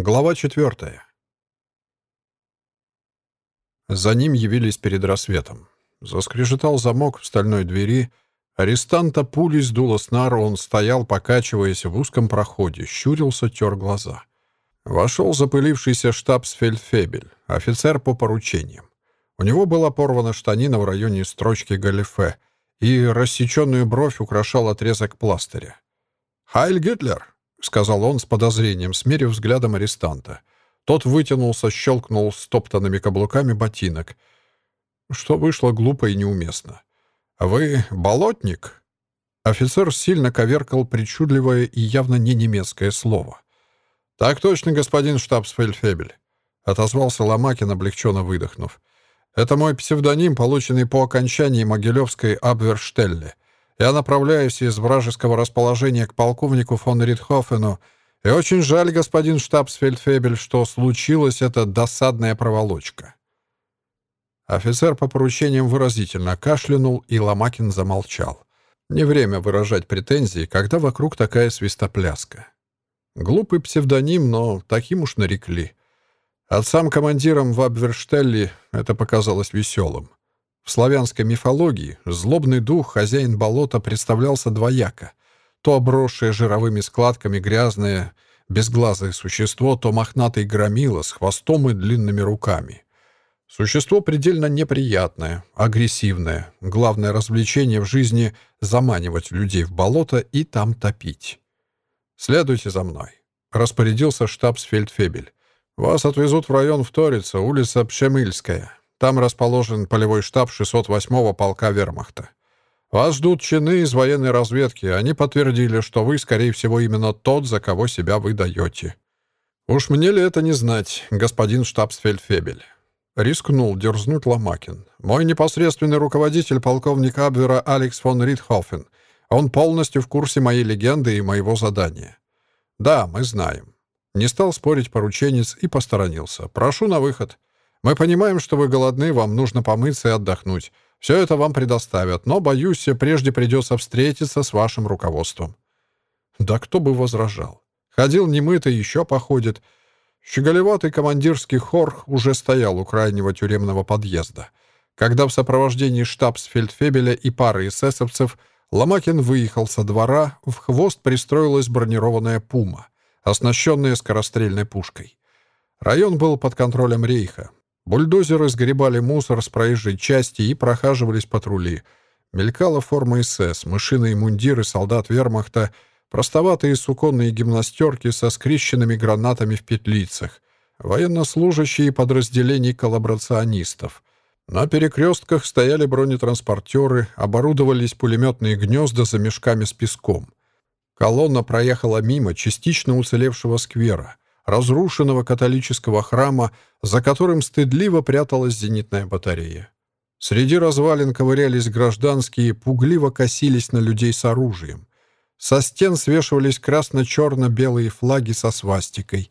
Глава четвертая. За ним явились перед рассветом. Заскрежетал замок в стальной двери. Арестанта пулей сдуло с нар, он стоял, покачиваясь в узком проходе, щурился, тер глаза. Вошел запылившийся штабсфельдфебель, офицер по поручениям. У него была порвана штанина в районе строчки галифе, и рассеченную бровь украшал отрезок пластыря. «Хайль Гитлер!» — сказал он с подозрением, смерив взглядом арестанта. Тот вытянулся, щелкнул стоптанными каблуками ботинок. Что вышло глупо и неуместно. «А «Вы болотник?» Офицер сильно коверкал причудливое и явно не немецкое слово. «Так точно, господин штабсфельдфебель», — отозвался Ломакин, облегченно выдохнув. «Это мой псевдоним, полученный по окончании Могилевской Абверштелле. Я направляюсь из вражеского расположения к полковнику фон Ритхофену, и очень жаль, господин штабсфельдфебель, что случилась эта досадная проволочка». Офицер по поручениям выразительно кашлянул, и Ломакин замолчал. Не время выражать претензии, когда вокруг такая свистопляска. Глупый псевдоним, но таким уж нарекли. Отцам командирам в Абверштелле это показалось веселым. В славянской мифологии злобный дух, хозяин болота, представлялся двояко. То обросшее жировыми складками грязное, безглазое существо, то мохнатый громила с хвостом и длинными руками. Существо предельно неприятное, агрессивное. Главное развлечение в жизни — заманивать людей в болото и там топить. «Следуйте за мной», — распорядился штабсфельдфебель. «Вас отвезут в район Вторица, улица Пшемыльская. Там расположен полевой штаб 608-го полка вермахта. Вас ждут чины из военной разведки. Они подтвердили, что вы, скорее всего, именно тот, за кого себя выдаете. Уж мне ли это не знать, господин штабсфельдфебель?» Рискнул дерзнуть Ломакин. «Мой непосредственный руководитель, полковник Абвера Алекс фон Ритхофен. Он полностью в курсе моей легенды и моего задания». «Да, мы знаем». Не стал спорить порученец и посторонился. «Прошу на выход». Мы понимаем, что вы голодны, вам нужно помыться и отдохнуть. Все это вам предоставят, но, боюсь, прежде придется встретиться с вашим руководством». Да кто бы возражал. Ходил немытый, еще походит. Щеголеватый командирский хор уже стоял у крайнего тюремного подъезда. Когда в сопровождении штабс-фельдфебеля и пары эсэсовцев Ломакин выехал со двора, в хвост пристроилась бронированная «Пума», оснащенная скорострельной пушкой. Район был под контролем рейха. Бульдозеры сгребали мусор с проезжей части и прохаживались патрули. Мелькала форма СС, мышиные мундиры солдат вермахта, простоватые суконные гимнастерки со скрещенными гранатами в петлицах, военнослужащие подразделений коллаборационистов. На перекрестках стояли бронетранспортеры, оборудовались пулеметные гнезда за мешками с песком. Колонна проехала мимо частично уцелевшего сквера — разрушенного католического храма, за которым стыдливо пряталась зенитная батарея. Среди развалин ковырялись гражданские, пугливо косились на людей с оружием. Со стен свешивались красно-черно-белые флаги со свастикой.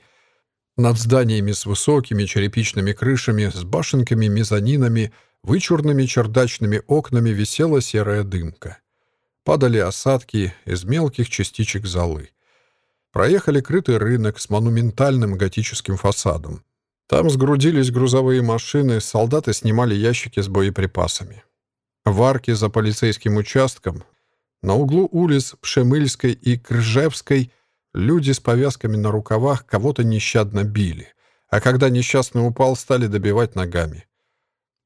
Над зданиями с высокими черепичными крышами, с башенками-мезонинами, вычурными чердачными окнами висела серая дымка. Падали осадки из мелких частичек золы. Проехали крытый рынок с монументальным готическим фасадом. Там сгрудились грузовые машины, солдаты снимали ящики с боеприпасами. В арке за полицейским участком, на углу улиц Пшемыльской и Кржевской, люди с повязками на рукавах кого-то нещадно били, а когда несчастный упал, стали добивать ногами.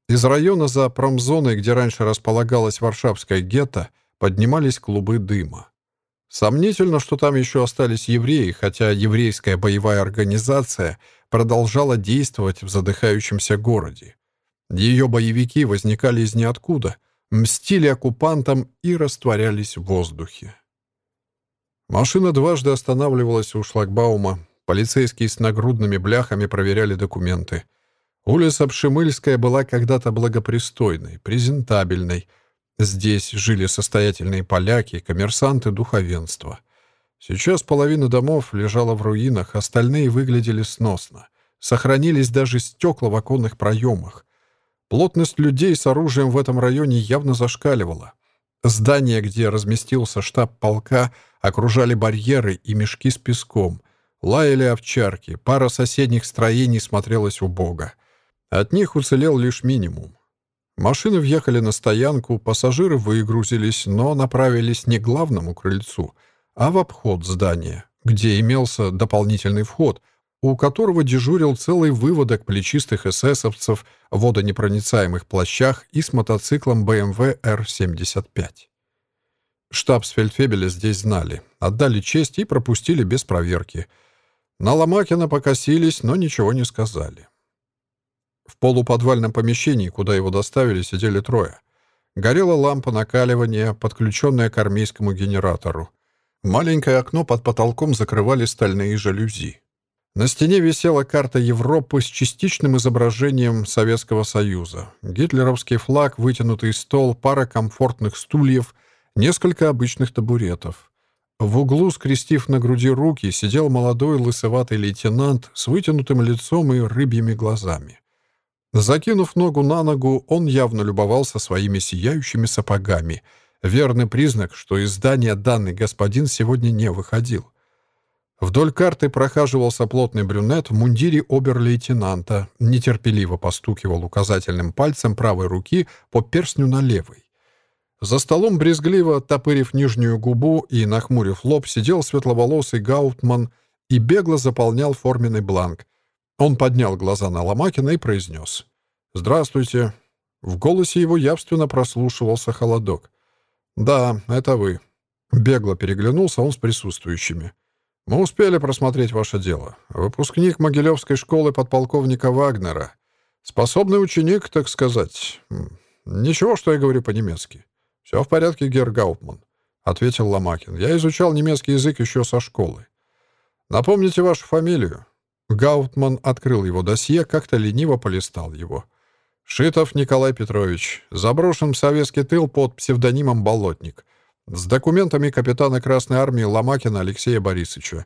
Из района за промзоной, где раньше располагалась Варшавская гетто, поднимались клубы дыма. Сомнительно, что там еще остались евреи, хотя еврейская боевая организация продолжала действовать в задыхающемся городе. Ее боевики возникали из ниоткуда, мстили оккупантам и растворялись в воздухе. Машина дважды останавливалась у шлагбаума. Полицейские с нагрудными бляхами проверяли документы. Улица Пшемыльская была когда-то благопристойной, презентабельной — Здесь жили состоятельные поляки, коммерсанты, духовенство. Сейчас половина домов лежала в руинах, остальные выглядели сносно. Сохранились даже стекла в оконных проемах. Плотность людей с оружием в этом районе явно зашкаливала. Здание, где разместился штаб полка, окружали барьеры и мешки с песком. Лаяли овчарки, пара соседних строений смотрелась убого. От них уцелел лишь минимум. Машины въехали на стоянку, пассажиры выгрузились, но направились не к главному крыльцу, а в обход здания, где имелся дополнительный вход, у которого дежурил целый выводок плечистых эсэсовцев в водонепроницаемых плащах и с мотоциклом BMW R75. Штаб с Фельдфебеля здесь знали, отдали честь и пропустили без проверки. На Ломакина покосились, но ничего не сказали. В полуподвальном помещении, куда его доставили, сидели трое. Горела лампа накаливания, подключенная к армейскому генератору. Маленькое окно под потолком закрывали стальные жалюзи. На стене висела карта Европы с частичным изображением Советского Союза. Гитлеровский флаг, вытянутый стол, пара комфортных стульев, несколько обычных табуретов. В углу, скрестив на груди руки, сидел молодой лысоватый лейтенант с вытянутым лицом и рыбьими глазами. Закинув ногу на ногу, он явно любовался своими сияющими сапогами. Верный признак, что из здания данный господин сегодня не выходил. Вдоль карты прохаживался плотный брюнет в мундире обер-лейтенанта, нетерпеливо постукивал указательным пальцем правой руки по перстню на левой. За столом, брезгливо топырив нижнюю губу и нахмурив лоб, сидел светловолосый Гаутман и бегло заполнял форменный бланк, он поднял глаза на Ломакина и произнес. «Здравствуйте». В голосе его явственно прослушивался холодок. «Да, это вы». Бегло переглянулся он с присутствующими. «Мы успели просмотреть ваше дело. Выпускник Могилевской школы подполковника Вагнера. Способный ученик, так сказать. Ничего, что я говорю по-немецки. Все в порядке, Герр Гаупман», — ответил Ломакин. «Я изучал немецкий язык еще со школы. Напомните вашу фамилию». Гаутман открыл его досье, как-то лениво полистал его. «Шитов Николай Петрович. Заброшен в советский тыл под псевдонимом «Болотник». С документами капитана Красной Армии Ломакина Алексея Борисовича.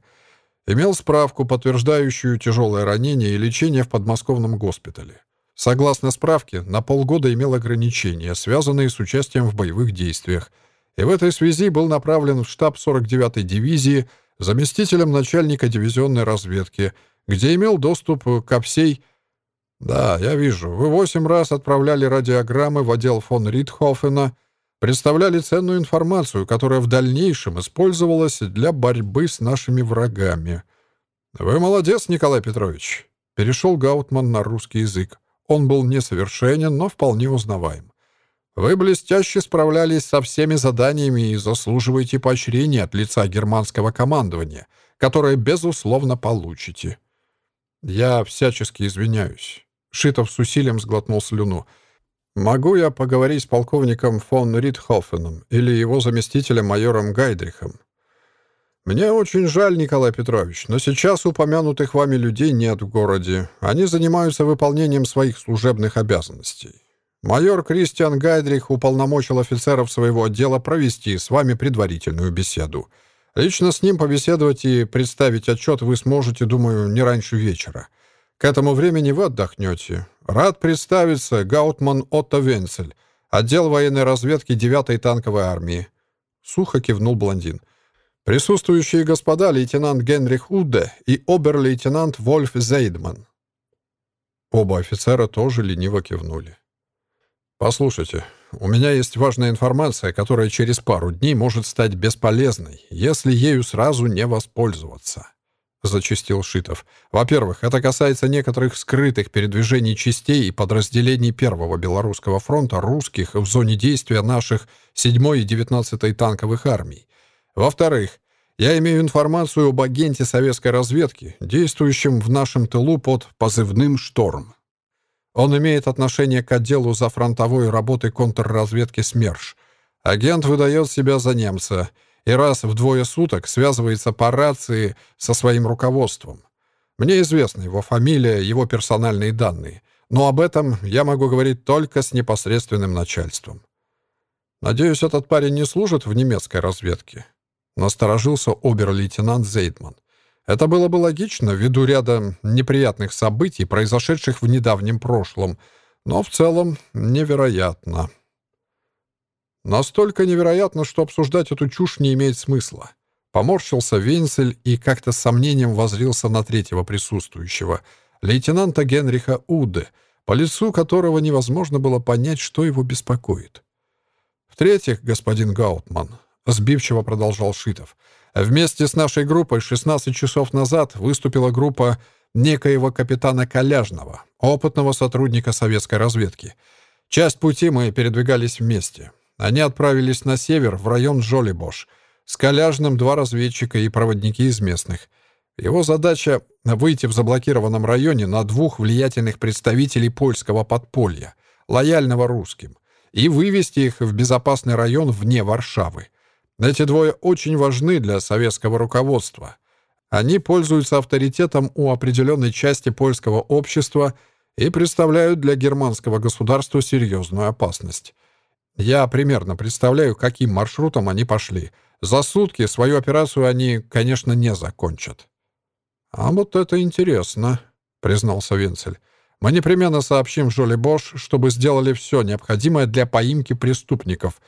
Имел справку, подтверждающую тяжелое ранение и лечение в подмосковном госпитале. Согласно справке, на полгода имел ограничения, связанные с участием в боевых действиях, и в этой связи был направлен в штаб 49-й дивизии заместителем начальника дивизионной разведки – где имел доступ к ОПСЕЙ. Да, я вижу, вы восемь раз отправляли радиограммы в отдел фон Ритхофена, представляли ценную информацию, которая в дальнейшем использовалась для борьбы с нашими врагами. Вы молодец, Николай Петрович. Перешел Гаутман на русский язык. Он был несовершенен, но вполне узнаваем. Вы блестяще справлялись со всеми заданиями и заслуживаете поощрения от лица германского командования, которое, безусловно, получите. «Я всячески извиняюсь». Шитов с усилием сглотнул слюну. «Могу я поговорить с полковником фон Ритхофеном или его заместителем майором Гайдрихом?» «Мне очень жаль, Николай Петрович, но сейчас упомянутых вами людей нет в городе. Они занимаются выполнением своих служебных обязанностей. Майор Кристиан Гайдрих уполномочил офицеров своего отдела провести с вами предварительную беседу. Лично с ним побеседовать и представить отчет вы сможете, думаю, не раньше вечера. К этому времени вы отдохнете. Рад представиться, Гаутман Отто Венцель, отдел военной разведки 9-й танковой армии. Сухо кивнул блондин. Присутствующие господа лейтенант Генрих Удде и обер-лейтенант Вольф Зейдман. Оба офицера тоже лениво кивнули. «Послушайте, у меня есть важная информация, которая через пару дней может стать бесполезной, если ею сразу не воспользоваться», — зачастил Шитов. «Во-первых, это касается некоторых скрытых передвижений частей и подразделений Первого Белорусского фронта русских в зоне действия наших 7 и 19-й танковых армий. Во-вторых, я имею информацию об агенте советской разведки, действующем в нашем тылу под позывным «Шторм». Он имеет отношение к отделу за фронтовой работы контрразведки СМЕРШ. Агент выдает себя за немца и раз в двое суток связывается по рации со своим руководством. Мне известна его фамилия, его персональные данные, но об этом я могу говорить только с непосредственным начальством. Надеюсь, этот парень не служит в немецкой разведке. Насторожился обер-лейтенант Зейдман. Это было бы логично ввиду ряда неприятных событий, произошедших в недавнем прошлом, но в целом невероятно. Настолько невероятно, что обсуждать эту чушь не имеет смысла. Поморщился Венцель и как-то с сомнением возрился на третьего присутствующего, лейтенанта Генриха Уде, по лицу которого невозможно было понять, что его беспокоит. «В-третьих, господин Гаутман», — сбивчиво продолжал Шитов, «вместе с нашей группой 16 часов назад выступила группа некоего капитана Коляжного, опытного сотрудника советской разведки. Часть пути мы передвигались вместе. Они отправились на север, в район Жолибош — с Коляжным два разведчика и проводники из местных. Его задача — выйти в заблокированном районе на двух влиятельных представителей польского подполья, лояльного русским, и вывести их в безопасный район вне Варшавы. Эти двое очень важны для советского руководства. Они пользуются авторитетом у определенной части польского общества и представляют для германского государства серьезную опасность. Я примерно представляю, каким маршрутом они пошли — за сутки свою операцию они, конечно, не закончат. «А вот это интересно», — признался Венцель. «Мы непременно сообщим Жоли Бош, чтобы сделали все необходимое для поимки преступников.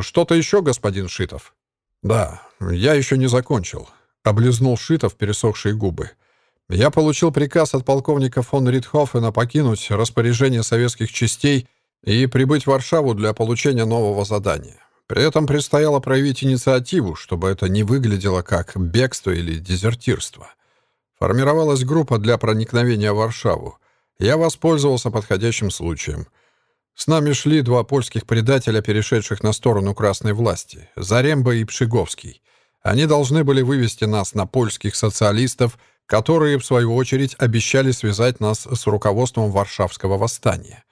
Что-то еще, господин Шитов?» «Да, я еще не закончил», — облизнул Шитов пересохшие губы. «Я получил приказ от полковника фон Ритхофена покинуть распоряжение советских частей и прибыть в Варшаву для получения нового задания. При этом предстояло проявить инициативу, чтобы это не выглядело как бегство или дезертирство. Формировалась группа для проникновения в Варшаву. Я воспользовался подходящим случаем. С нами шли два польских предателя, перешедших на сторону красной власти, Заремба и Пшиговский. Они должны были вывести нас на польских социалистов, которые, в свою очередь, обещали связать нас с руководством Варшавского восстания.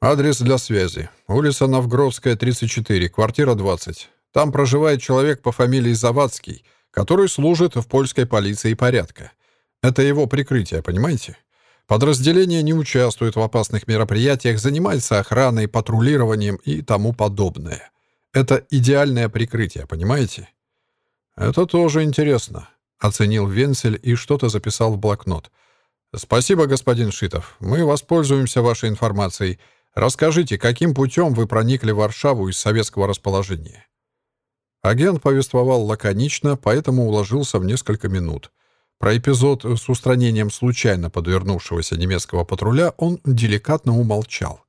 Адрес для связи. Улица Новгородская, 34, квартира 20. Там проживает человек по фамилии Завадский, который служит в польской полиции порядка. Это его прикрытие, понимаете? Подразделение не участвует в опасных мероприятиях, занимается охраной, патрулированием и тому подобное. Это идеальное прикрытие, понимаете? Это тоже интересно, оценил Венсель и что-то записал в блокнот. Спасибо, господин Шитов. Мы воспользуемся вашей информацией. Расскажите, каким путем вы проникли в Варшаву из советского расположения?» Агент повествовал лаконично, поэтому уложился в несколько минут. Про эпизод с устранением случайно подвернувшегося немецкого патруля он деликатно умолчал.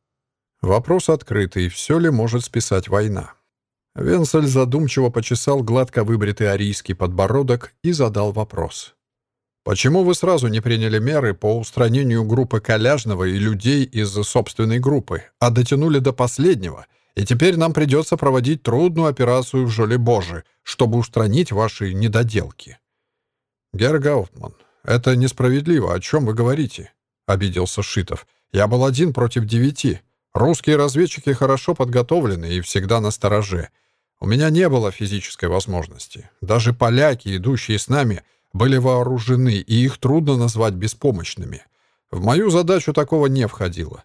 Вопрос открытый, все ли может списать война. Венсель задумчиво почесал гладко выбритый арийский подбородок и задал вопрос. Почему вы сразу не приняли меры по устранению группы Коляжного и людей из собственной группы, а дотянули до последнего, и теперь нам придется проводить трудную операцию в Жоле Божи, чтобы устранить ваши недоделки?» «Герр это несправедливо. О чем вы говорите?» — обиделся Шитов. «Я был один против девяти. Русские разведчики хорошо подготовлены и всегда на стороже. У меня не было физической возможности. Даже поляки, идущие с нами, были вооружены, и их трудно назвать беспомощными. В мою задачу такого не входило.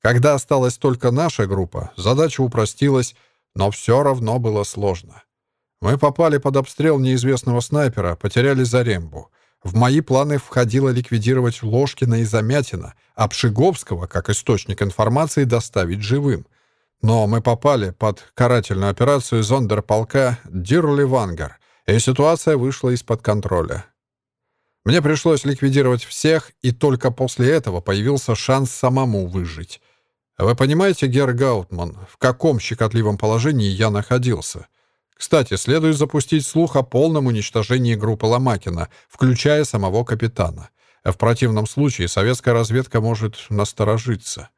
Когда осталась только наша группа, задача упростилась, но все равно было сложно. Мы попали под обстрел неизвестного снайпера, потеряли Зарембу. В мои планы входило ликвидировать Ложкина и Замятина, а Пшиговского, как источник информации, доставить живым. Но мы попали под карательную операцию зондерполка Дирли Вангар — и ситуация вышла из-под контроля. Мне пришлось ликвидировать всех, и только после этого появился шанс самому выжить. Вы понимаете, Герр Гаутман, в каком щекотливом положении я находился? Кстати, следует запустить слух о полном уничтожении группы Ломакина, включая самого капитана. В противном случае советская разведка может насторожиться.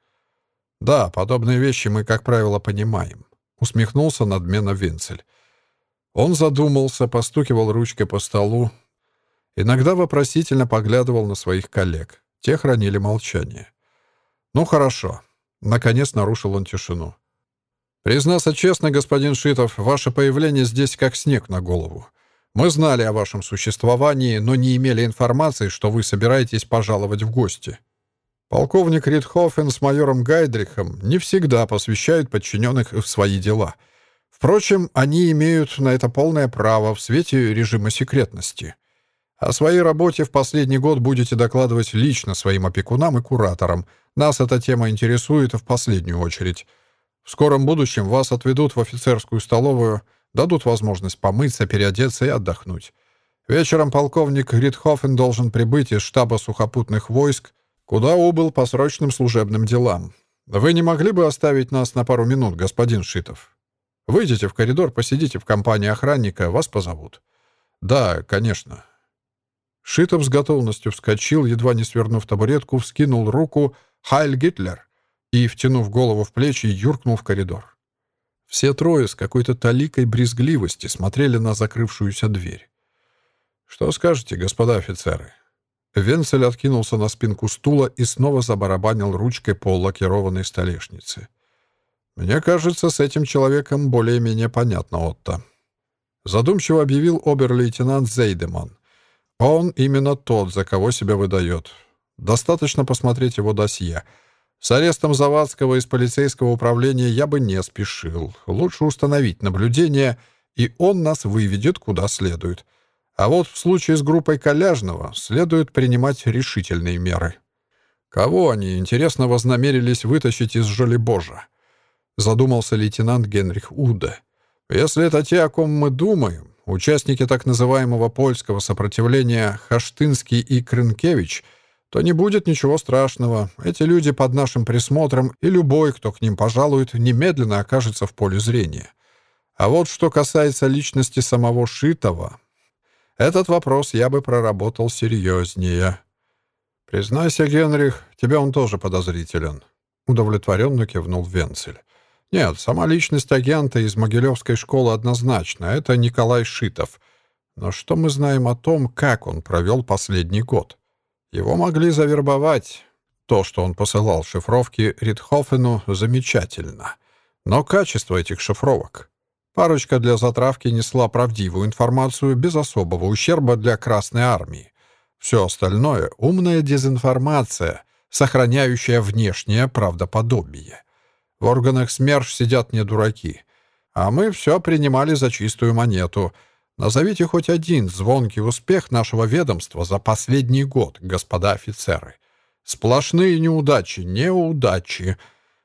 Да, подобные вещи мы, как правило, понимаем. Усмехнулся надменно Венцель. Он задумался, постукивал ручкой по столу. Иногда вопросительно поглядывал на своих коллег. Те хранили молчание. «Ну, хорошо». Наконец нарушил он тишину. «Признаться честно, господин Шитов, ваше появление здесь как снег на голову. Мы знали о вашем существовании, но не имели информации, что вы собираетесь пожаловать в гости. Полковник Ридхофен с майором Гайдрихом не всегда посвящают подчиненных в свои дела — Впрочем, они имеют на это полное право в свете режима секретности. О своей работе в последний год будете докладывать лично своим опекунам и кураторам. Нас эта тема интересует в последнюю очередь. В скором будущем вас отведут в офицерскую столовую. Дадут возможность помыться, переодеться и отдохнуть. Вечером полковник Ритхофен должен прибыть из штаба сухопутных войск, куда убыл по срочным служебным делам. Вы не могли бы оставить нас на пару минут, господин Шитов? Выйдите в коридор, посидите в компании охранника, вас позовут. Да, конечно. Шитов с готовностью вскочил, едва не свернув табуретку, вскинул руку «Хайль Гитлер!» И, втянув голову в плечи, юркнул в коридор. Все трое с какой-то таликой брезгливости смотрели на закрывшуюся дверь. «Что скажете, господа офицеры?» Венцель откинулся на спинку стула и снова забарабанил ручкой по лакированной столешнице. «Мне кажется, с этим человеком более-менее понятно, Отто». Задумчиво объявил обер-лейтенант Зейдеман. Он именно тот, за кого себя выдает. Достаточно посмотреть его досье. С арестом Завадского из полицейского управления я бы не спешил. Лучше установить наблюдение, и он нас выведет куда следует. А вот в случае с группой Коляжного следует принимать решительные меры. Кого они, интересно, вознамерились вытащить из Жолебожа? Задумался лейтенант Генрих Уде. Если это те, о ком мы думаем, участники так называемого польского сопротивления Хаштынский и Крынкевич, то не будет ничего страшного. Эти люди под нашим присмотром, и любой, кто к ним пожалует, немедленно окажется в поле зрения. А вот что касается личности самого Шитова, этот вопрос я бы проработал серьезнее. «Признайся, Генрих, тебе он тоже подозрителен», — удовлетворенно кивнул Венцель. Нет, сама личность агента из Могилевской школы однозначно. Это Николай Шитов. Но что мы знаем о том, как он провел последний год? Его могли завербовать. То, что он посылал шифровки Ритхофену, замечательно. Но качество этих шифровок. Парочка для затравки несла правдивую информацию без особого ущерба для Красной Армии. Все остальное — умная дезинформация, сохраняющая внешнее правдоподобие. В органах СМЕРШ сидят не дураки. А мы все принимали за чистую монету. Назовите хоть один звонкий успех нашего ведомства за последний год, господа офицеры. Сплошные неудачи, неудачи.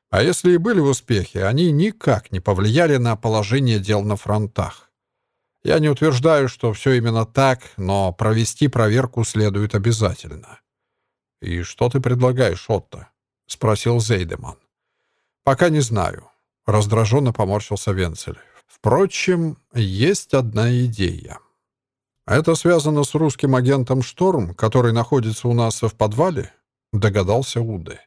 А если и были успехи, они никак не повлияли на положение дел на фронтах. Я не утверждаю, что все именно так, но провести проверку следует обязательно. «И что ты предлагаешь, Отто?» — спросил Зейдеман. «Пока не знаю», — раздраженно поморщился Венцель. «Впрочем, есть одна идея. Это связано с русским агентом «Шторм», который находится у нас в подвале?» — догадался Уды.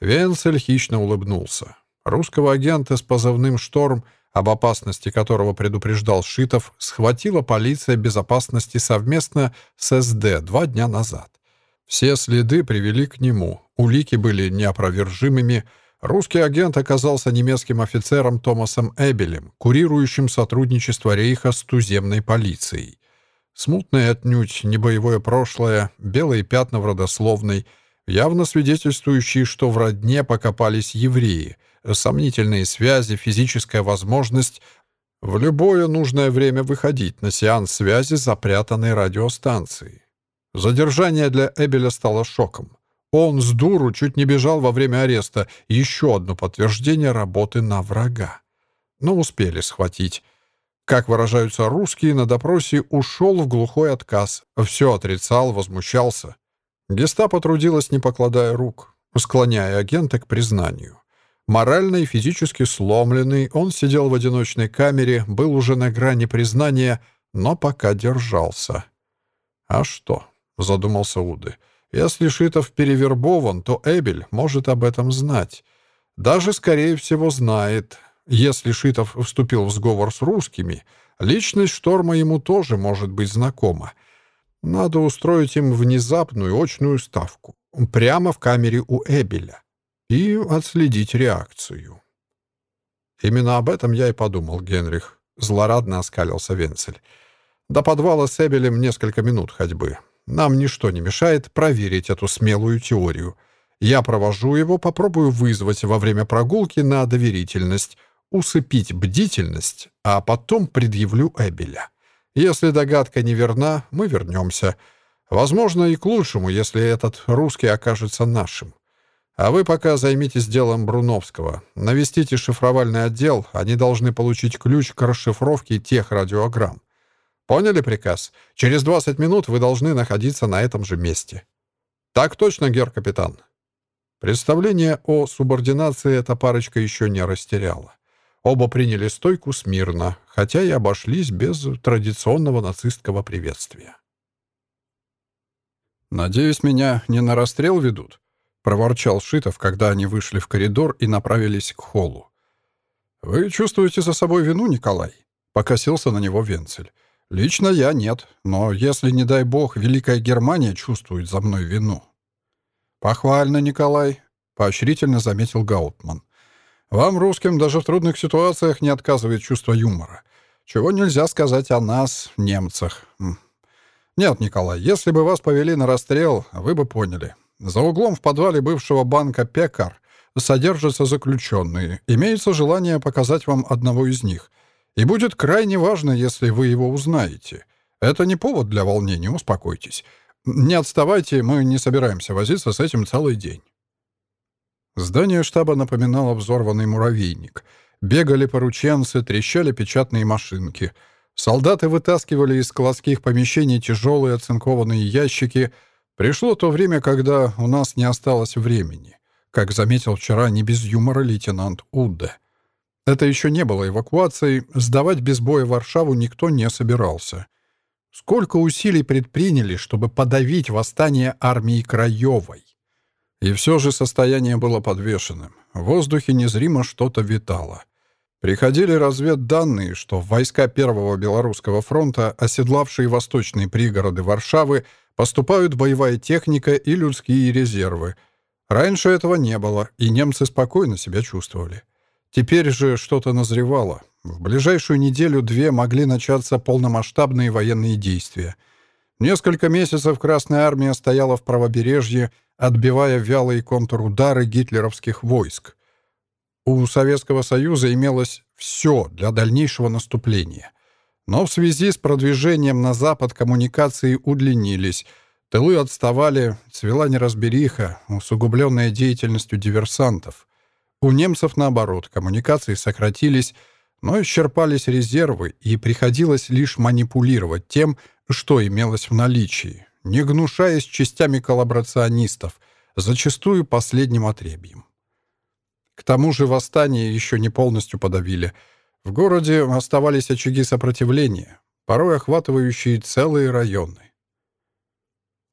Венцель хищно улыбнулся. Русского агента с позывным «Шторм», об опасности которого предупреждал Шитов, схватила полиция безопасности совместно с СД два дня назад. Все следы привели к нему, улики были неопровержимыми, Русский агент оказался немецким офицером Томасом Эбелем, курирующим сотрудничество Рейха с туземной полицией. Смутное отнюдь не боевое прошлое, белые пятна в родословной, явно свидетельствующие, что в родне покопались евреи, сомнительные связи, физическая возможность в любое нужное время выходить на сеанс связи запрятанной радиостанции. Задержание для Эбеля стало шоком. Он с дуру чуть не бежал во время ареста. Еще одно подтверждение работы на врага. Но успели схватить. Как выражаются русские, на допросе ушел в глухой отказ. Все отрицал, возмущался. Гестапо трудилось, не покладая рук, склоняя агента к признанию. Морально и физически сломленный, он сидел в одиночной камере, был уже на грани признания, но пока держался. «А что?» — задумался Уды. — если Шитов перевербован, то Эбель может об этом знать. Даже, скорее всего, знает. Если Шитов вступил в сговор с русскими, личность Шторма ему тоже может быть знакома. Надо устроить им внезапную очную ставку. Прямо в камере у Эбеля. И отследить реакцию. Именно об этом я и подумал, Генрих. Злорадно оскалился Венцель. До подвала с Эбелем несколько минут ходьбы. Нам ничто не мешает проверить эту смелую теорию. Я провожу его, попробую вызвать во время прогулки на доверительность, усыпить бдительность, а потом предъявлю Эбеля. Если догадка неверна, мы вернемся. Возможно, и к лучшему, если этот русский окажется нашим. А вы пока займитесь делом Бруновского. Навестите шифровальный отдел, они должны получить ключ к расшифровке тех радиограмм. Поняли приказ? Через 20 минут вы должны находиться на этом же месте. Так точно, гер-капитан. Представление о субординации эта парочка еще не растеряла. Оба приняли стойку смирно, хотя и обошлись без традиционного нацистского приветствия. «Надеюсь, меня не на расстрел ведут?» — проворчал Шитов, когда они вышли в коридор и направились к холлу. «Вы чувствуете за собой вину, Николай?» — покосился на него Венцель. «Лично я нет, но если, не дай бог, Великая Германия чувствует за мной вину...» «Похвально, Николай», — поощрительно заметил Гаутман. «Вам, русским, даже в трудных ситуациях не отказывает чувство юмора. Чего нельзя сказать о нас, немцах. Нет, Николай, если бы вас повели на расстрел, вы бы поняли. За углом в подвале бывшего банка «Пекар» содержатся заключенные. Имеется желание показать вам одного из них. И будет крайне важно, если вы его узнаете. Это не повод для волнения, успокойтесь. Не отставайте, мы не собираемся возиться с этим целый день. Здание штаба напоминало взорванный муравейник. Бегали порученцы, трещали печатные машинки. Солдаты вытаскивали из складских помещений тяжелые оцинкованные ящики. Пришло то время, когда у нас не осталось времени. Как заметил вчера не без юмора лейтенант Удде. Это еще не было эвакуацией, сдавать без боя Варшаву никто не собирался. Сколько усилий предприняли, чтобы подавить восстание армии Краевой. И все же состояние было подвешенным. В воздухе незримо что-то витало. Приходили разведданные, что войска Первого Белорусского фронта, оседлавшие восточные пригороды Варшавы, поступают боевая техника и людские резервы. Раньше этого не было, и немцы спокойно себя чувствовали. Теперь же что-то назревало. В ближайшую неделю-две могли начаться полномасштабные военные действия. Несколько месяцев Красная Армия стояла в правобережье, отбивая вялые контрудары гитлеровских войск. У Советского Союза имелось все для дальнейшего наступления. Но в связи с продвижением на запад коммуникации удлинились, тылы отставали, цвела неразбериха, усугубленная деятельностью диверсантов. У немцев, наоборот, коммуникации сократились, но исчерпались резервы, и приходилось лишь манипулировать тем, что имелось в наличии, не гнушаясь частями коллаборационистов, зачастую последним отребьем. К тому же восстание еще не полностью подавили. В городе оставались очаги сопротивления, порой охватывающие целые районы.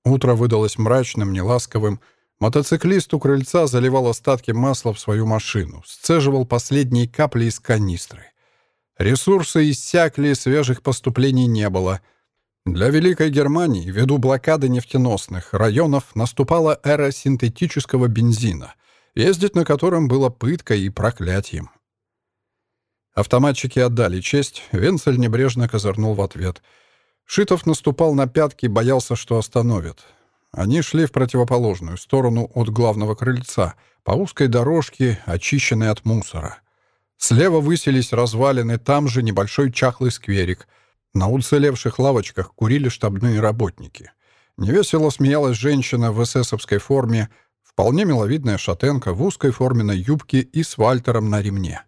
Утро выдалось мрачным, неласковым. Мотоциклист у крыльца заливал остатки масла в свою машину, сцеживал последние капли из канистры. Ресурсы иссякли, свежих поступлений не было. Для Великой Германии, ввиду блокады нефтеносных районов, наступала эра синтетического бензина, ездить на котором было пыткой и проклятием. Автоматчики отдали честь, Венцель небрежно козырнул в ответ. Шитов наступал на пятки, боялся, что остановят. Они шли в противоположную сторону от главного крыльца, по узкой дорожке, очищенной от мусора. Слева высились развалины, там же небольшой чахлый скверик. На уцелевших лавочках курили штабные работники. Невесело смеялась женщина в эсэсовской форме, вполне миловидная шатенка в узкой форменной юбке и с вальтером на ремне.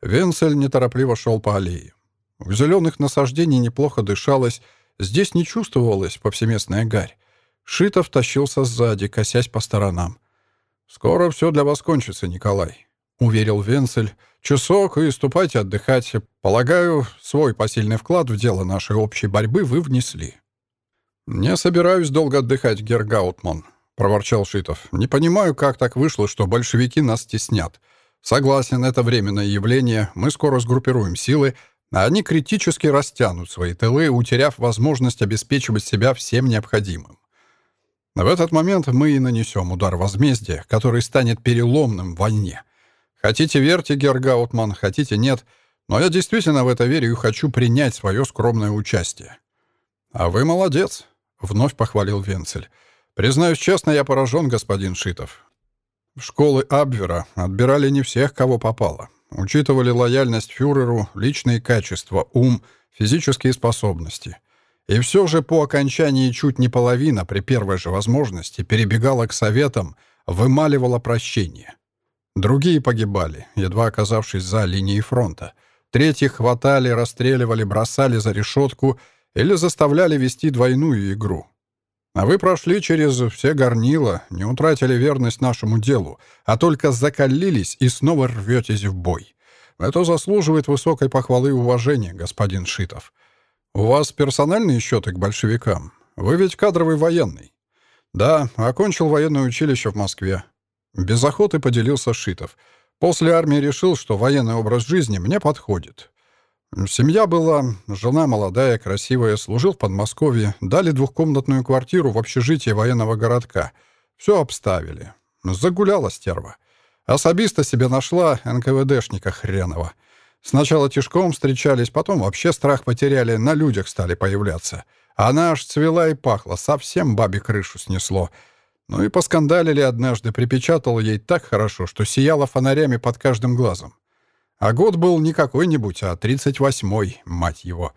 Венцель неторопливо шел по аллее. В зеленых насаждений неплохо дышалось, здесь не чувствовалась повсеместная гарь. Шитов тащился сзади, косясь по сторонам. «Скоро все для вас кончится, Николай», — уверил Венцель. «Часок и ступайте отдыхать. Полагаю, свой посильный вклад в дело нашей общей борьбы вы внесли». «Не собираюсь долго отдыхать, Гергаутман», — проворчал Шитов. «Не понимаю, как так вышло, что большевики нас теснят. Согласен, это временное явление. Мы скоро сгруппируем силы, а они критически растянут свои тылы, утеряв возможность обеспечивать себя всем необходимым. В этот момент мы и нанесем удар возмездия, который станет переломным в войне. Хотите верьте, Гергаутман, хотите нет, но я действительно в это верю и хочу принять свое скромное участие. А вы молодец, вновь похвалил Венцель. Признаюсь честно, я поражен, господин Шитов. В школы Абвера отбирали не всех, кого попало. Учитывали лояльность фюреру, личные качества, ум, физические способности. И все же по окончании чуть не половина при первой же возможности перебегала к советам, вымаливала прощение. Другие погибали, едва оказавшись за линией фронта. Третьих хватали, расстреливали, бросали за решетку или заставляли вести двойную игру. А вы прошли через все горнила, не утратили верность нашему делу, а только закалились и снова рветесь в бой. Это заслуживает высокой похвалы и уважения, господин Шитов. У вас персональные счеты к большевикам? Вы ведь кадровый военный. Да, окончил военное училище в Москве. Без охоты поделился Шитов. После армии решил, что военный образ жизни мне подходит. Семья была, жена молодая, красивая, служил в Подмосковье, дали двухкомнатную квартиру в общежитии военного городка. Все обставили. Загуляла стерва. Особиста себе нашла, НКВДшника хренова. Сначала тишком встречались, потом вообще страх потеряли, на людях стали появляться. Она аж цвела и пахла, совсем бабе крышу снесло. Ну и поскандалили однажды, припечатал ей так хорошо, что сияла фонарями под каждым глазом. А год был не какой-нибудь, а 38-й, мать его.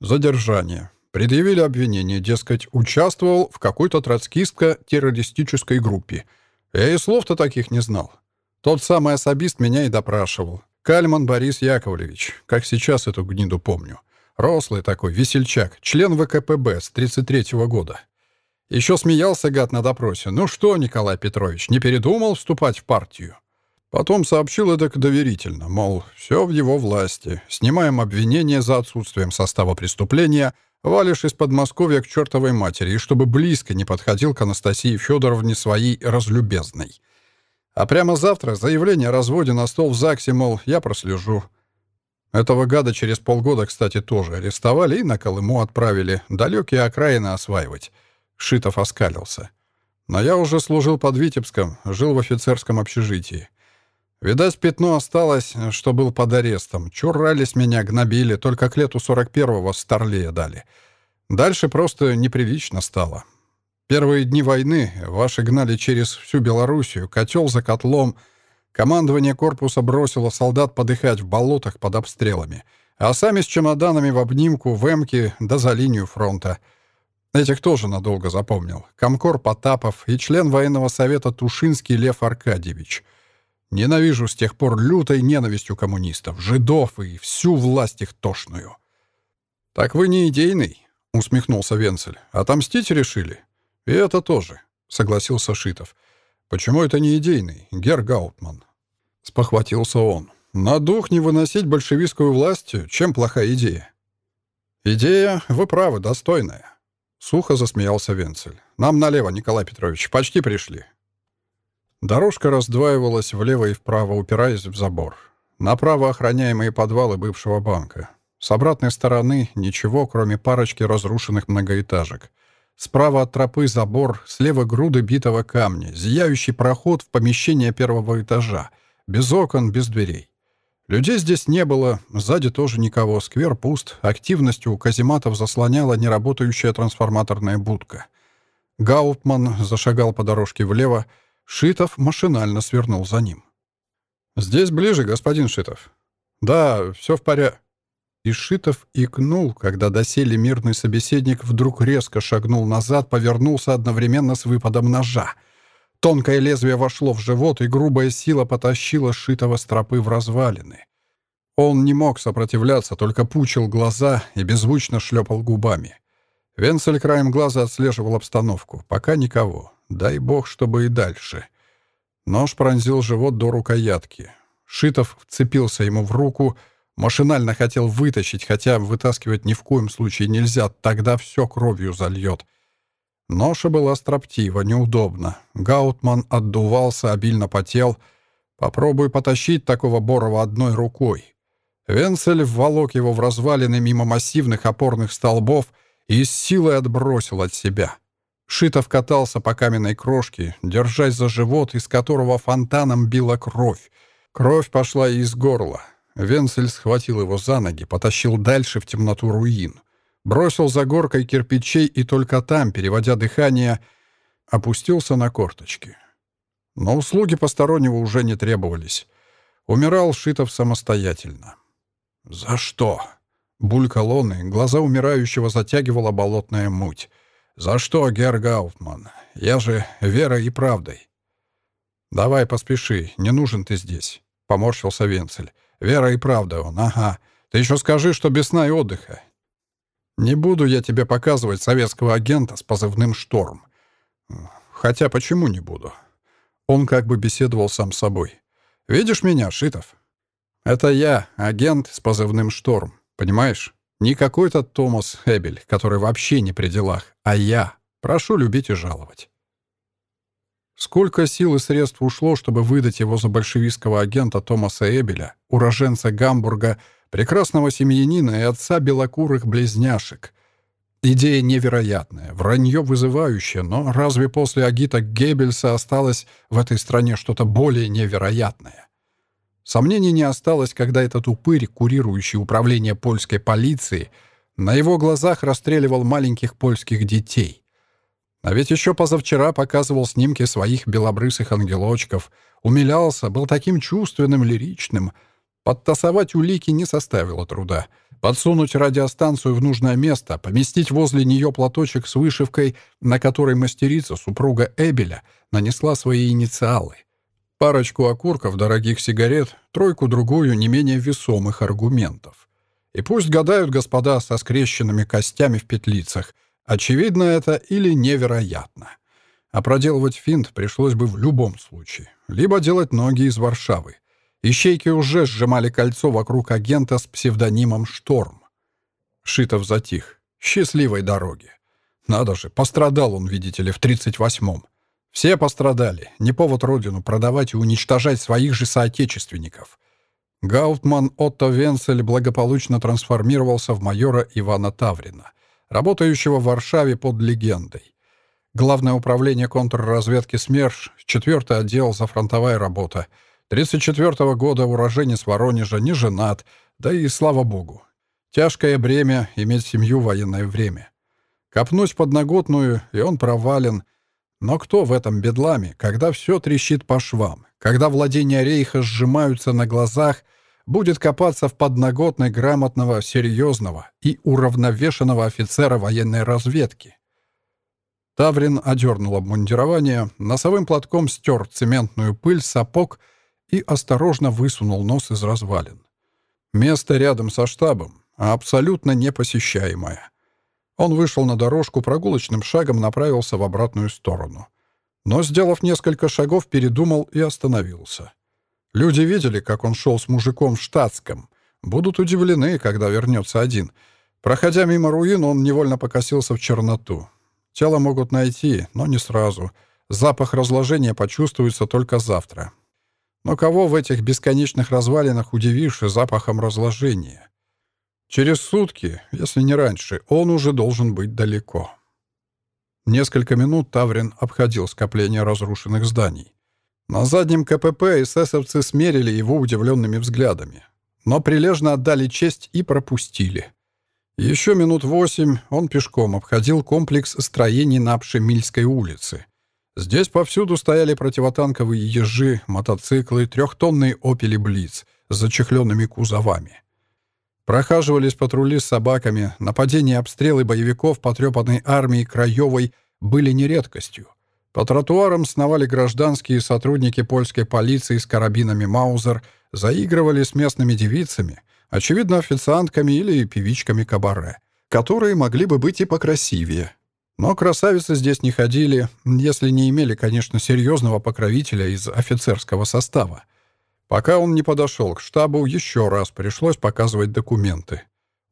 Задержание. Предъявили обвинение, дескать, участвовал в какой-то троцкистско-террористической группе. Я и слов-то таких не знал. Тот самый особист меня и допрашивал. Кальман Борис Яковлевич, как сейчас эту гниду помню. Рослый такой, весельчак, член ВКПБ с 33-го года. Еще смеялся гад на допросе. «Ну что, Николай Петрович, не передумал вступать в партию?» Потом сообщил это доверительно, мол, все в его власти. Снимаем обвинение за отсутствием состава преступления, валишь из Подмосковья к чертовой матери, и чтобы близко не подходил к Анастасии Федоровне своей разлюбезной. А прямо завтра заявление о разводе на стол в ЗАГСе, мол, я прослежу. Этого гада через полгода, кстати, тоже арестовали и на Колыму отправили, далекие окраины осваивать. Шитов оскалился. Но я уже служил под Витебском, жил в офицерском общежитии. Видать, пятно осталось, что был под арестом. Чурались меня, гнобили, только к лету 41-го старлея дали. Дальше просто неприлично стало. Первые дни войны ваши гнали через всю Белоруссию, котел за котлом. Командование корпуса бросило солдат подыхать в болотах под обстрелами, а сами с чемоданами в обнимку, в эмке, да за линию фронта. Этих тоже надолго запомнил. Комкор Потапов и член военного совета Тушинский Лев Аркадьевич — Ненавижу с тех пор лютой ненавистью коммунистов, жидов и всю власть их тошную. «Так вы не идейный?» — усмехнулся Венцель. «Отомстить решили?» «И это тоже», — согласился Шитов. «Почему это не идейный, Гер Гаутман?» Спохватился он. «На дух не выносить большевистскую власть, чем плохая идея?» «Идея, вы правы, достойная», — сухо засмеялся Венцель. «Нам налево, Николай Петрович, почти пришли. Дорожка раздваивалась влево и вправо, упираясь в забор. Направо охраняемые подвалы бывшего банка. С обратной стороны ничего, кроме парочки разрушенных многоэтажек. Справа от тропы забор, слева груды битого камня, зияющий проход в помещение первого этажа. Без окон, без дверей. Людей здесь не было, сзади тоже никого, сквер пуст, активностью у казематов заслоняла неработающая трансформаторная будка. Гаутман зашагал по дорожке влево, Шитов машинально свернул за ним. «Здесь ближе, господин Шитов». «Да, все в порядке». И Шитов икнул, когда доселе мирный собеседник вдруг резко шагнул назад, повернулся одновременно с выпадом ножа. Тонкое лезвие вошло в живот, и грубая сила потащила Шитова с тропы в развалины. Он не мог сопротивляться, только пучил глаза и беззвучно шлепал губами. Венцель краем глаза отслеживал обстановку. Пока никого. Дай бог, чтобы и дальше. Нож пронзил живот до рукоятки. Шитов вцепился ему в руку, машинально хотел вытащить, хотя вытаскивать ни в коем случае нельзя, тогда все кровью зальет. Ноша была строптива, неудобно. Гаутман отдувался, обильно потел. Попробуй потащить такого Борова одной рукой. Венцель вволок его в развалины мимо массивных опорных столбов и с силой отбросил от себя. Шитов катался по каменной крошке, держась за живот, из которого фонтаном била кровь. Кровь пошла из горла. Венцель схватил его за ноги, потащил дальше в темноту руин. Бросил за горкой кирпичей и только там, переводя дыхание, опустился на корточки. Но услуги постороннего уже не требовались. Умирал Шитов самостоятельно. «За что?» Булькал он, и глаза умирающего затягивала болотная муть. «За что, Герр Гауфман? Я же верой и правдой». «Давай поспеши, не нужен ты здесь», — поморщился Венцель. «Вера и правда он, ага. Ты еще скажи, что без сна и отдыха. Не буду я тебе показывать советского агента с позывным «Шторм». Хотя почему не буду? Он как бы беседовал сам с собой. «Видишь меня, Шитов? Это я, агент с позывным «Шторм». Понимаешь? Не какой-то Томас Эбель, который вообще не при делах, а я. Прошу любить и жаловать». Сколько сил и средств ушло, чтобы выдать его за большевистского агента Томаса Эбеля, уроженца Гамбурга, прекрасного семьянина и отца белокурых близняшек. Идея невероятная, вранье вызывающее, но разве после агита Геббельса осталось в этой стране что-то более невероятное? Сомнений не осталось, когда этот упырь, курирующий управление польской полиции, на его глазах расстреливал маленьких польских детей. А ведь еще позавчера показывал снимки своих белобрысых ангелочков, умилялся, был таким чувственным, лиричным — Подтасовать улики не составило труда. Подсунуть радиостанцию в нужное место, поместить возле нее платочек с вышивкой, на которой мастерица, супруга Эбеля, нанесла свои инициалы. Парочку окурков дорогих сигарет, тройку-другую не менее весомых аргументов. И пусть гадают господа со скрещенными костями в петлицах, очевидно это или невероятно. А проделывать финт пришлось бы в любом случае. Либо делать ноги из Варшавы. Ищейки уже сжимали кольцо вокруг агента с псевдонимом «Шторм». Шитов затих. Счастливой дороги. Надо же, пострадал он, видите ли, в 38-м. Все пострадали. Не повод родину продавать и уничтожать своих же соотечественников. Гаутман Отто Венцель благополучно трансформировался в майора Ивана Таврина, работающего в Варшаве под легендой. Главное управление контрразведки СМЕРШ, четвертый отдел за фронтовая работа — 34-го года уроженец Воронежа, не женат, да и слава богу. Тяжкое бремя — иметь семью в военное время. Копнуть подноготную, и он провален. Но кто в этом бедламе, когда все трещит по швам, когда владения рейха сжимаются на глазах, будет копаться в подноготной грамотного, серьезного и уравновешенного офицера военной разведки? Таврин одернул обмундирование, носовым платком стер цементную пыль сапог — и осторожно высунул нос из развалин. Место рядом со штабом, абсолютно непосещаемое. Он вышел на дорожку, прогулочным шагом направился в обратную сторону. Но, сделав несколько шагов, передумал и остановился. Люди видели, как он шел с мужиком в штатском. Будут удивлены, когда вернется один. Проходя мимо руин, он невольно покосился в черноту. Тело могут найти, но не сразу. Запах разложения почувствуется только завтра. Но кого в этих бесконечных развалинах удивишь запахом разложения? Через сутки, если не раньше, он уже должен быть далеко. Несколько минут Таврин обходил скопление разрушенных зданий. На заднем КПП эсэсовцы смерили его удивленными взглядами, но прилежно отдали честь и пропустили. Еще минут восемь он пешком обходил комплекс строений на Пшемильской улице, Здесь повсюду стояли противотанковые ежи, мотоциклы, трехтонные «Опели Блиц» с зачехленными кузовами. Прохаживались патрули с собаками, нападения и обстрелы боевиков потрепанной армии Краевой были не редкостью. По тротуарам сновали гражданские сотрудники польской полиции с карабинами «Маузер», заигрывали с местными девицами, очевидно, официантками или певичками кабаре, которые могли бы быть и покрасивее, но красавицы здесь не ходили, если не имели, конечно, серьезного покровителя из офицерского состава. Пока он не подошел к штабу, еще раз пришлось показывать документы.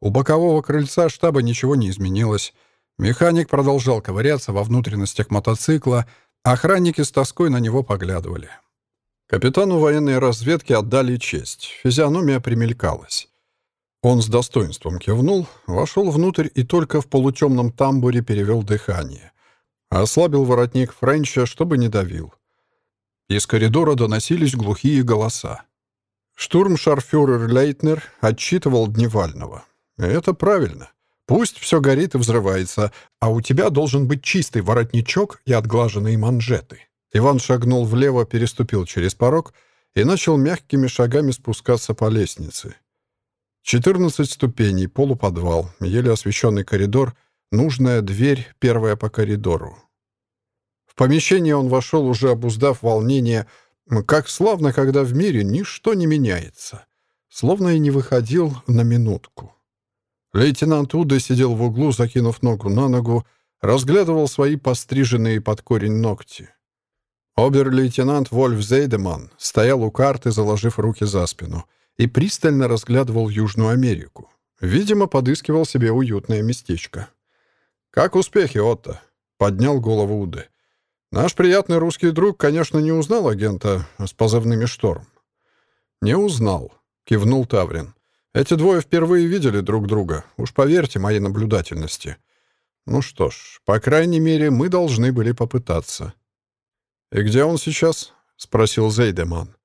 У бокового крыльца штаба ничего не изменилось. Механик продолжал ковыряться во внутренностях мотоцикла, охранники с тоской на него поглядывали. Капитану военной разведки отдали честь, физиономия примелькалась. Он с достоинством кивнул, вошел внутрь и только в полутемном тамбуре перевел дыхание. Ослабил воротник Френча, чтобы не давил. Из коридора доносились глухие голоса. Штурмшарфюрер Лейтнер отчитывал Дневального. «Это правильно. Пусть все горит и взрывается, а у тебя должен быть чистый воротничок и отглаженные манжеты». Иван шагнул влево, переступил через порог и начал мягкими шагами спускаться по лестнице. 14 ступеней, полуподвал, еле освещенный коридор, нужная дверь, первая по коридору. В помещение он вошел, уже обуздав волнение, Как славно, когда в мире ничто не меняется. Словно и не выходил на минутку. Лейтенант Уда сидел в углу, закинув ногу на ногу, разглядывал свои постриженные под корень ногти. Обер-лейтенант Вольф Зейдеман стоял у карты, заложив руки за спину, и пристально разглядывал Южную Америку. Видимо, подыскивал себе уютное местечко. «Как успехи, Отто?» — поднял голову Уды. «Наш приятный русский друг, конечно, не узнал агента с позывными «Шторм». «Не узнал», — кивнул Таврин. «Эти двое впервые видели друг друга, уж поверьте моей наблюдательности. Ну что ж, по крайней мере, мы должны были попытаться». «И где он сейчас?» — спросил Зейдеман.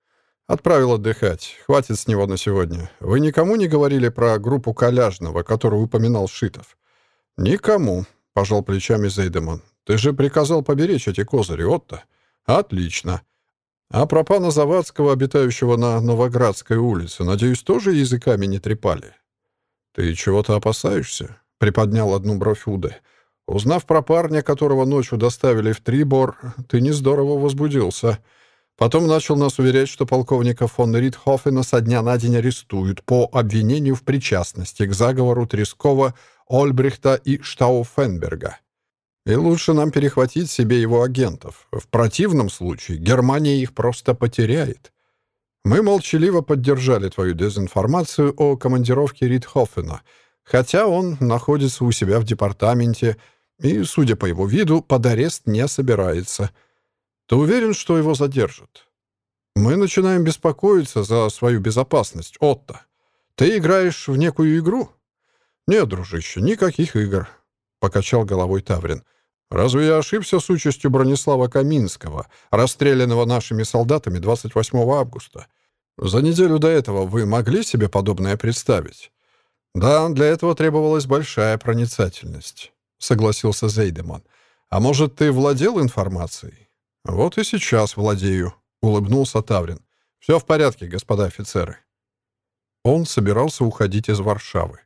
«Отправил отдыхать. Хватит с него на сегодня. Вы никому не говорили про группу Коляжного, которую упоминал Шитов?» «Никому», — пожал плечами Зейдеман. «Ты же приказал поберечь эти козыри, Отто?» «Отлично. А про пана Завадского, обитающего на Новоградской улице, надеюсь, тоже языками не трепали?» «Ты чего-то опасаешься?» — приподнял одну бровь Уды. «Узнав про парня, которого ночью доставили в Трибор, ты не здорово возбудился». Потом начал нас уверять, что полковника фон Ритхофена со дня на день арестуют по обвинению в причастности к заговору Трескова, Ольбрихта и Штауфенберга. И лучше нам перехватить себе его агентов. В противном случае Германия их просто потеряет. Мы молчаливо поддержали твою дезинформацию о командировке Ритхофена, хотя он находится у себя в департаменте и, судя по его виду, под арест не собирается — ты уверен, что его задержат? Мы начинаем беспокоиться за свою безопасность, Отто. Ты играешь в некую игру? Нет, дружище, никаких игр, — покачал головой Таврин. Разве я ошибся с участью Бронислава Каминского, расстрелянного нашими солдатами 28 августа? За неделю до этого вы могли себе подобное представить? Да, для этого требовалась большая проницательность, — согласился Зейдеман. А может, ты владел информацией? «Вот и сейчас владею», — улыбнулся Таврин. «Все в порядке, господа офицеры». Он собирался уходить из Варшавы.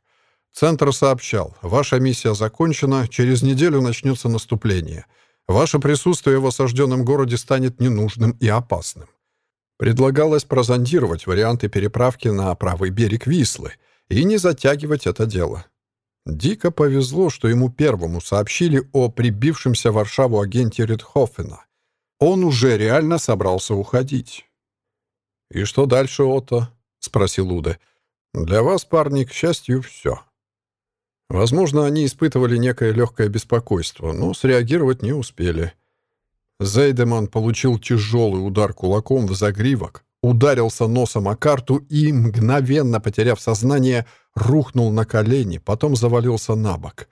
Центр сообщал, ваша миссия закончена, через неделю начнется наступление. Ваше присутствие в осажденном городе станет ненужным и опасным. Предлагалось прозондировать варианты переправки на правый берег Вислы и не затягивать это дело. Дико повезло, что ему первому сообщили о прибившемся в Варшаву агенте Ритхофена. Он уже реально собрался уходить. «И что дальше, Отто?» — спросил Уда. «Для вас, парни, к счастью, все». Возможно, они испытывали некое легкое беспокойство, но среагировать не успели. Зейдеман получил тяжелый удар кулаком в загривок, ударился носом о карту и, мгновенно потеряв сознание, рухнул на колени, потом завалился на бок.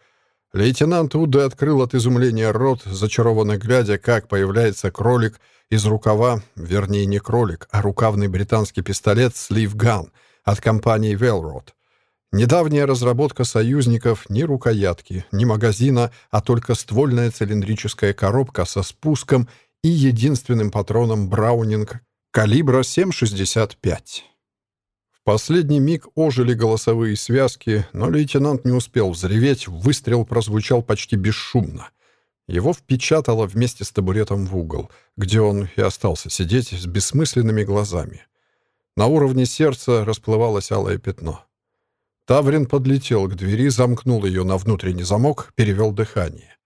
Лейтенант Удde открыл от изумления рот, зачарованно глядя, как появляется кролик из рукава, вернее, не кролик, а рукавный британский пистолет Gun от компании Velrod. Недавняя разработка союзников ни рукоятки, ни магазина, а только ствольная цилиндрическая коробка со спуском и единственным патроном Браунинг калибра 7,65 последний миг ожили голосовые связки, но лейтенант не успел взреветь, выстрел прозвучал почти бесшумно. Его впечатало вместе с табуретом в угол, где он и остался сидеть с бессмысленными глазами. На уровне сердца расплывалось алое пятно. Таврин подлетел к двери, замкнул ее на внутренний замок, перевел дыхание.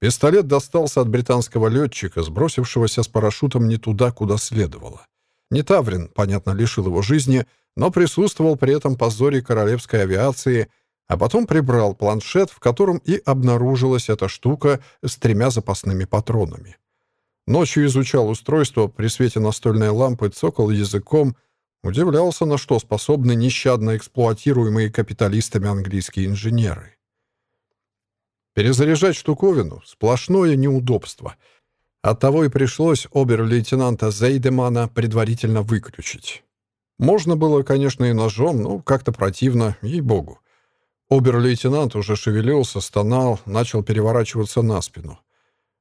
Пистолет достался от британского летчика, сбросившегося с парашютом не туда, куда следовало. Не Таврин, понятно, лишил его жизни — но присутствовал при этом позоре королевской авиации, а потом прибрал планшет, в котором и обнаружилась эта штука с тремя запасными патронами. Ночью изучал устройство при свете настольной лампы, цокал языком, удивлялся, на что способны нещадно эксплуатируемые капиталистами английские инженеры. Перезаряжать штуковину — сплошное неудобство. Оттого и пришлось обер-лейтенанта Зейдемана предварительно выключить. Можно было, конечно, и ножом, но как-то противно, ей-богу. Обер-лейтенант уже шевелился, стонал, начал переворачиваться на спину.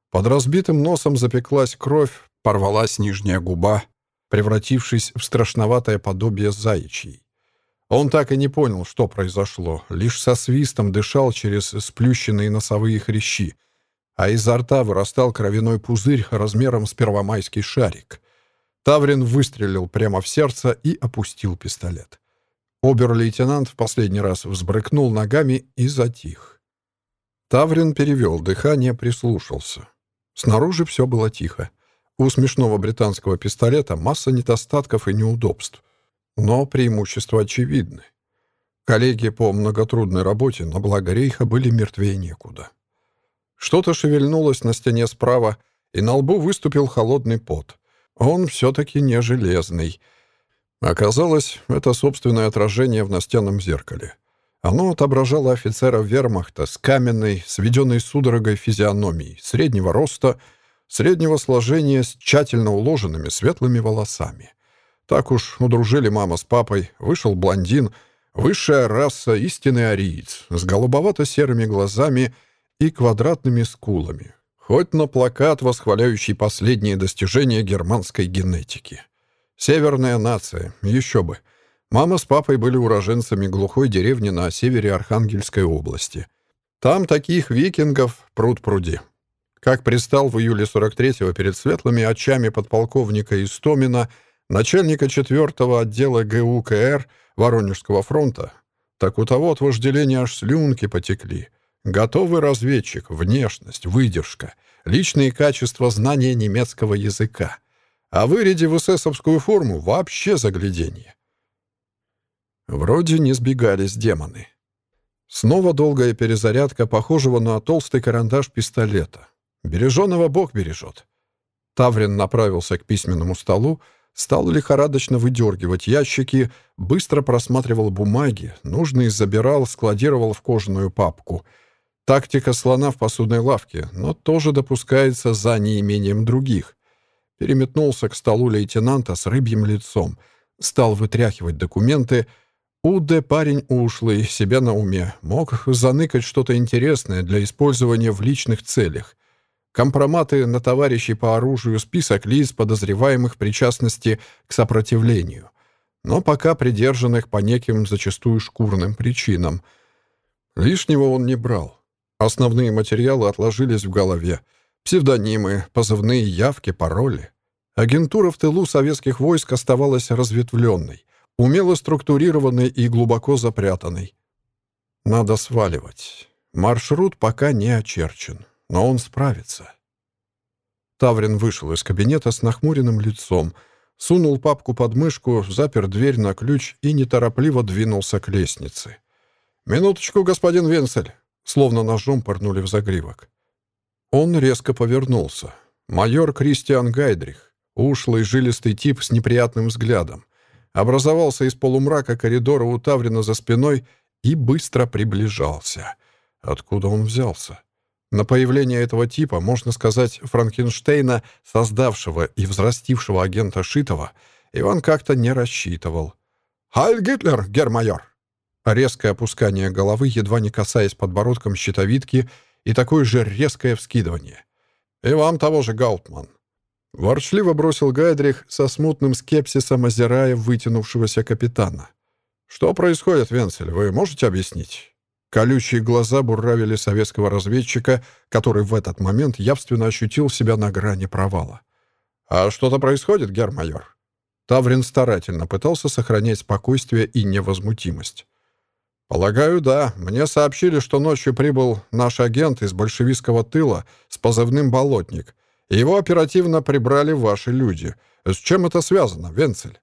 Под разбитым носом запеклась кровь, порвалась нижняя губа, превратившись в страшноватое подобие заячьей. Он так и не понял, что произошло, лишь со свистом дышал через сплющенные носовые хрящи, а изо рта вырастал кровяной пузырь размером с первомайский шарик. Таврин выстрелил прямо в сердце и опустил пистолет. Обер-лейтенант в последний раз взбрыкнул ногами и затих. Таврин перевел дыхание, прислушался. Снаружи все было тихо. У смешного британского пистолета масса недостатков и неудобств. Но преимущества очевидны. Коллеги по многотрудной работе на благо рейха были мертвее некуда. Что-то шевельнулось на стене справа, и на лбу выступил холодный пот. Он все-таки не железный. Оказалось, это собственное отражение в настенном зеркале. Оно отображало офицера вермахта с каменной, сведенной судорогой физиономией, среднего роста, среднего сложения с тщательно уложенными светлыми волосами. Так уж удружили мама с папой, вышел блондин, высшая раса, истинный ариец, с голубовато-серыми глазами и квадратными скулами, Хоть на плакат, восхваляющий последние достижения германской генетики. Северная нация, еще бы. Мама с папой были уроженцами глухой деревни на севере Архангельской области. Там таких викингов пруд-пруди. Как пристал в июле 43-го перед светлыми очами подполковника Истомина, начальника 4-го отдела ГУКР Воронежского фронта, так у того от вожделения аж слюнки потекли — Готовый разведчик, внешность, выдержка, личные качества знания немецкого языка. А выряди в эсэсовскую форму вообще загляденье. Вроде не сбегались демоны. Снова долгая перезарядка, похожего на толстый карандаш пистолета. Береженого Бог бережет. Таврин направился к письменному столу, стал лихорадочно выдергивать ящики, быстро просматривал бумаги, нужные забирал, складировал в кожаную папку — Тактика слона в посудной лавке, но тоже допускается за неимением других. Переметнулся к столу лейтенанта с рыбьим лицом. Стал вытряхивать документы. Уд парень ушлый, себя на уме. Мог заныкать что-то интересное для использования в личных целях. Компроматы на товарищей по оружию, список лиц, подозреваемых в причастности к сопротивлению. Но пока придержанных по неким зачастую шкурным причинам. Лишнего он не брал. Основные материалы отложились в голове. Псевдонимы, позывные явки, пароли. Агентура в тылу советских войск оставалась разветвленной, умело структурированной и глубоко запрятанной. Надо сваливать. Маршрут пока не очерчен, но он справится. Таврин вышел из кабинета с нахмуренным лицом, сунул папку под мышку, запер дверь на ключ и неторопливо двинулся к лестнице. «Минуточку, господин Венцель!» Словно ножом порнули в загривок. Он резко повернулся. Майор Кристиан Гайдрих, ушлый жилистый тип с неприятным взглядом, образовался из полумрака коридора у Таврина за спиной и быстро приближался. Откуда он взялся? На появление этого типа, можно сказать, Франкенштейна, создавшего и взрастившего агента Шитова, Иван как-то не рассчитывал. «Хайль Гитлер, гермайор!» резкое опускание головы, едва не касаясь подбородком щитовидки, и такое же резкое вскидывание. «И вам того же, Гаутман!» Ворчливо бросил Гайдрих со смутным скепсисом, озирая вытянувшегося капитана. «Что происходит, Венцель, вы можете объяснить?» Колючие глаза буравили советского разведчика, который в этот момент явственно ощутил себя на грани провала. «А что-то происходит, гермайор?» Таврин старательно пытался сохранять спокойствие и невозмутимость. «Полагаю, да. Мне сообщили, что ночью прибыл наш агент из большевистского тыла с позывным «Болотник». его оперативно прибрали ваши люди. С чем это связано, Венцель?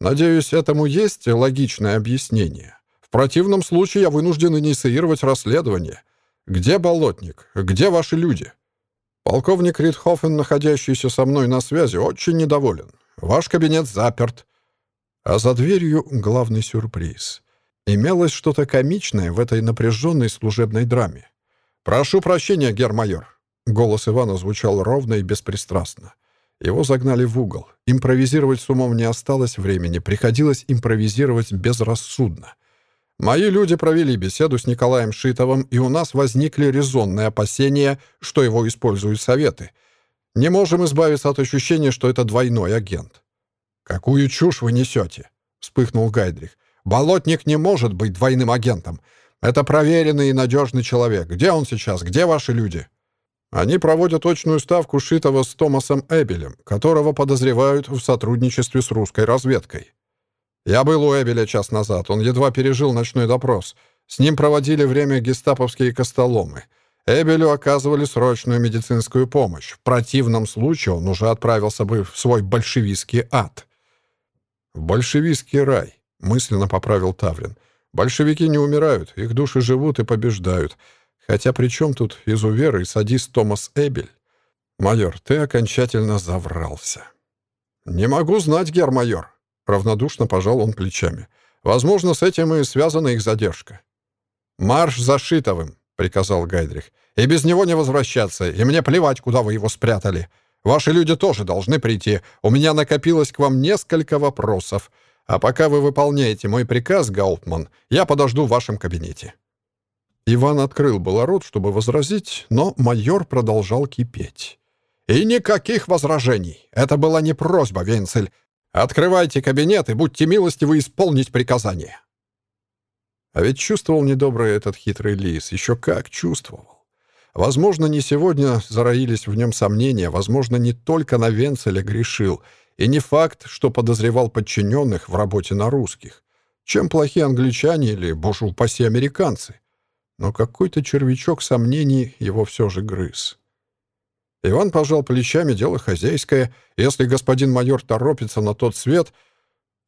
Надеюсь, этому есть логичное объяснение. В противном случае я вынужден инициировать расследование. Где Болотник? Где ваши люди?» Полковник Ридхофен, находящийся со мной на связи, очень недоволен. Ваш кабинет заперт. А за дверью главный сюрприз — Имелось что-то комичное в этой напряженной служебной драме. «Прошу прощения, гермайор». Голос Ивана звучал ровно и беспристрастно. Его загнали в угол. Импровизировать с умом не осталось времени, приходилось импровизировать безрассудно. Мои люди провели беседу с Николаем Шитовым, и у нас возникли резонные опасения, что его используют советы. Не можем избавиться от ощущения, что это двойной агент. «Какую чушь вы несете?» — вспыхнул Гайдрих. Болотник не может быть двойным агентом. Это проверенный и надежный человек. Где он сейчас? Где ваши люди?» Они проводят точную ставку Шитова с Томасом Эбелем, которого подозревают в сотрудничестве с русской разведкой. Я был у Эбеля час назад, он едва пережил ночной допрос. С ним проводили время гестаповские костоломы. Эбелю оказывали срочную медицинскую помощь. В противном случае он уже отправился бы в свой большевистский ад. «В большевистский рай», — мысленно поправил Таврин. «Большевики не умирают, их души живут и побеждают. Хотя при чем тут изувер и садист Томас Эбель? Майор, ты окончательно заврался». «Не могу знать, гермайор», — равнодушно пожал он плечами. «Возможно, с этим и связана их задержка». «Марш за Шитовым», — приказал Гайдрих. «И без него не возвращаться, и мне плевать, куда вы его спрятали. Ваши люди тоже должны прийти. У меня накопилось к вам несколько вопросов. А пока вы выполняете мой приказ, Гауптман, я подожду в вашем кабинете». Иван открыл было рот, чтобы возразить, но майор продолжал кипеть. «И никаких возражений. Это была не просьба, Венцель. Открывайте кабинет и будьте милостивы исполнить приказание». А ведь чувствовал недобрый этот хитрый лис. Еще как чувствовал. Возможно, не сегодня зароились в нем сомнения, возможно, не только на Венцеля грешил, и не факт, что подозревал подчиненных в работе на русских. Чем плохие англичане или, боже упаси, американцы? Но какой-то червячок сомнений его все же грыз. Иван пожал плечами, дело хозяйское. Если господин майор торопится на тот свет —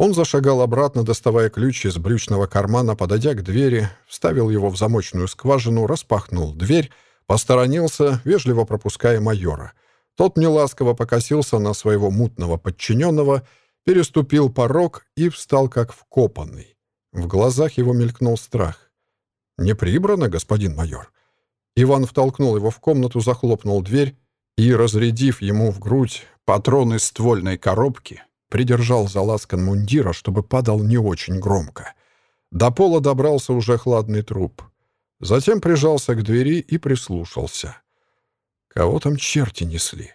он зашагал обратно, доставая ключ из брючного кармана, подойдя к двери, вставил его в замочную скважину, распахнул дверь, посторонился, вежливо пропуская майора. Тот неласково покосился на своего мутного подчиненного, переступил порог и встал как вкопанный. В глазах его мелькнул страх. «Не прибрано, господин майор?» Иван втолкнул его в комнату, захлопнул дверь и, разрядив ему в грудь патроны ствольной коробки, придержал за ласкан мундира, чтобы падал не очень громко. До пола добрался уже хладный труп. Затем прижался к двери и прислушался. Кого там черти несли?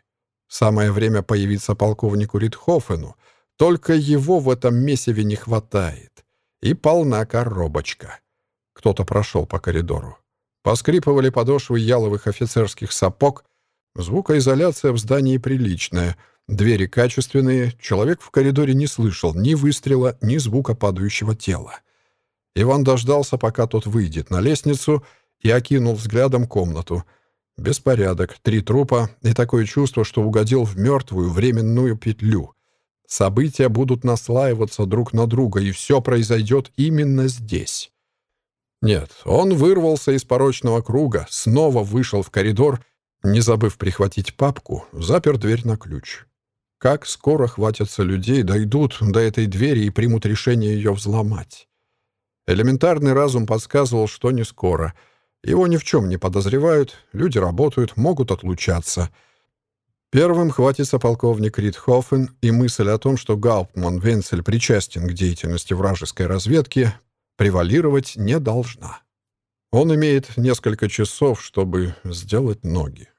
Самое время появиться полковнику Ритхофену. Только его в этом месиве не хватает. И полна коробочка. Кто-то прошел по коридору. Поскрипывали подошвы яловых офицерских сапог. Звукоизоляция в здании приличная — Двери качественные, человек в коридоре не слышал ни выстрела, ни звука падающего тела. Иван дождался, пока тот выйдет на лестницу, и окинул взглядом комнату. Беспорядок, три трупа и такое чувство, что угодил в мертвую временную петлю. События будут наслаиваться друг на друга, и все произойдет именно здесь. Нет, он вырвался из порочного круга, снова вышел в коридор, не забыв прихватить папку, запер дверь на ключ. Как скоро хватятся людей, дойдут до этой двери и примут решение ее взломать? Элементарный разум подсказывал, что не скоро. Его ни в чем не подозревают, люди работают, могут отлучаться. Первым хватится полковник Ридхофен, и мысль о том, что Гауптман Венцель причастен к деятельности вражеской разведки, превалировать не должна. Он имеет несколько часов, чтобы сделать ноги.